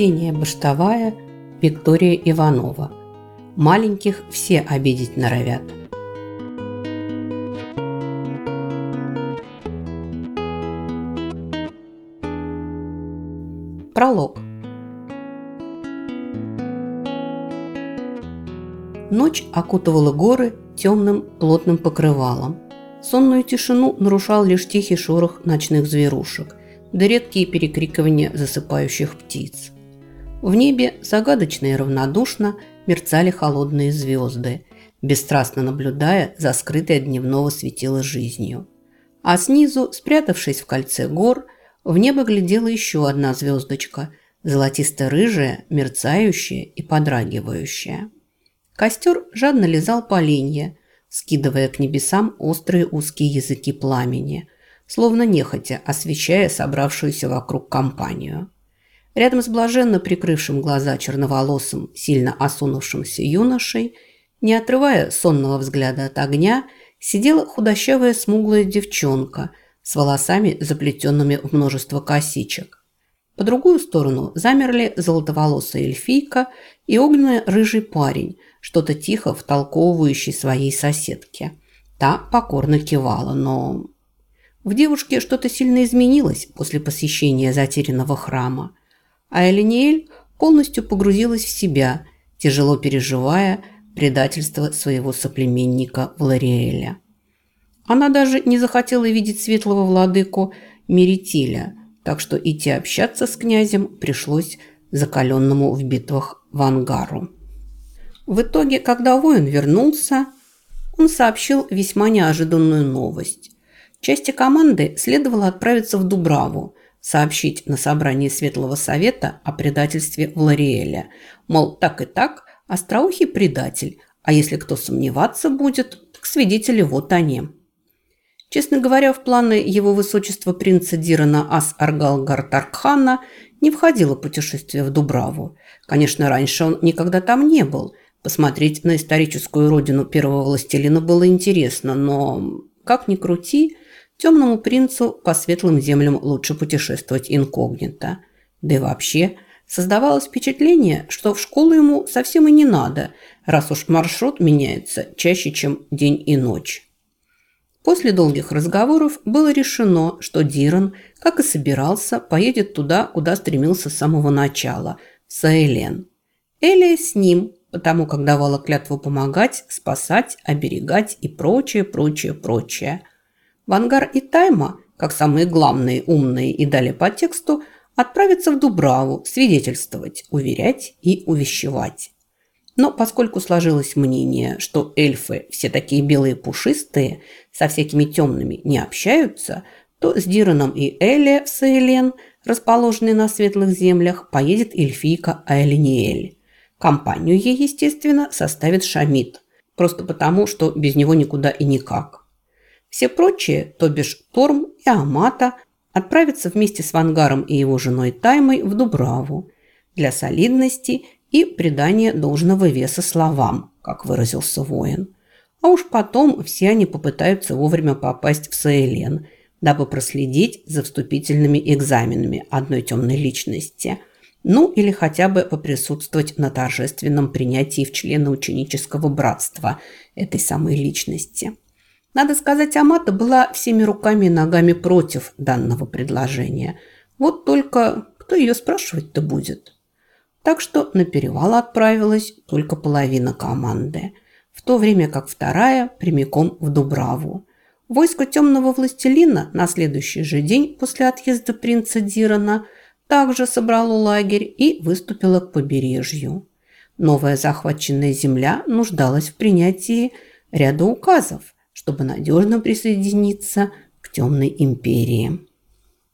Ксения Баштовая, Виктория Иванова. Маленьких все обидеть норовят. Пролог. Ночь окутывала горы темным плотным покрывалом. Сонную тишину нарушал лишь тихий шорох ночных зверушек, да редкие перекрикивания засыпающих птиц. В небе загадочно и равнодушно мерцали холодные звезды, бесстрастно наблюдая за скрытой от дневного светила жизнью. А снизу, спрятавшись в кольце гор, в небо глядела еще одна звездочка, золотисто-рыжая, мерцающая и подрагивающая. Костер жадно лизал поленья, скидывая к небесам острые узкие языки пламени – словно нехотя освещая собравшуюся вокруг компанию. Рядом с блаженно прикрывшим глаза черноволосым, сильно осунувшимся юношей, не отрывая сонного взгляда от огня, сидела худощавая смуглая девчонка с волосами, заплетенными в множество косичек. По другую сторону замерли золотоволосая эльфийка и огненно-рыжий парень, что-то тихо втолковывающий своей соседке. Та покорно кивала, но в девушке что-то сильно изменилось после посещения затерянного храма, а Элиниэль полностью погрузилась в себя, тяжело переживая предательство своего соплеменника Влариэля. Она даже не захотела видеть светлого владыку Меритиля, так что идти общаться с князем пришлось закаленному в битвах Вангару. В итоге, когда воин вернулся, он сообщил весьма неожиданную новость. Части команды следовало отправиться в Дубраву, сообщить на собрании Светлого Совета о предательстве Влариэля. Мол, так и так, остроухий предатель, а если кто сомневаться будет, так свидетели вот они. Честно говоря, в планы его высочества принца Дирана Ас Аргал Гартархана не входило путешествие в Дубраву. Конечно, раньше он никогда там не был. Посмотреть на историческую родину первого властелина было интересно, но, как ни крути, Темному принцу по светлым землям лучше путешествовать инкогнито. Да и вообще, создавалось впечатление, что в школу ему совсем и не надо, раз уж маршрут меняется чаще, чем день и ночь. После долгих разговоров было решено, что Диран, как и собирался, поедет туда, куда стремился с самого начала – Саэлен. Элия с ним, потому как давала клятву помогать, спасать, оберегать и прочее, прочее, прочее. Вангар и Тайма, как самые главные, умные и далее по тексту, отправятся в Дубраву свидетельствовать, уверять и увещевать. Но поскольку сложилось мнение, что эльфы все такие белые пушистые, со всякими темными не общаются, то с Дираном и Элли в Саэлен, расположенной на светлых землях, поедет эльфийка Айлиниэль. Компанию ей, естественно, составит Шамид, просто потому, что без него никуда и никак. Все прочие, то бишь Торм и Амата, отправятся вместе с Вангаром и его женой Таймой в Дубраву для солидности и придания должного веса словам, как выразился воин. А уж потом все они попытаются вовремя попасть в Саэлен, дабы проследить за вступительными экзаменами одной темной личности. Ну или хотя бы поприсутствовать на торжественном принятии в члены ученического братства этой самой личности. Надо сказать, Амата была всеми руками и ногами против данного предложения. Вот только кто ее спрашивать-то будет? Так что на перевал отправилась только половина команды, в то время как вторая прямиком в Дубраву. Войско темного властелина на следующий же день после отъезда принца Дирана также собрало лагерь и выступило к побережью. Новая захваченная земля нуждалась в принятии ряда указов – чтобы надежно присоединиться к темной империи.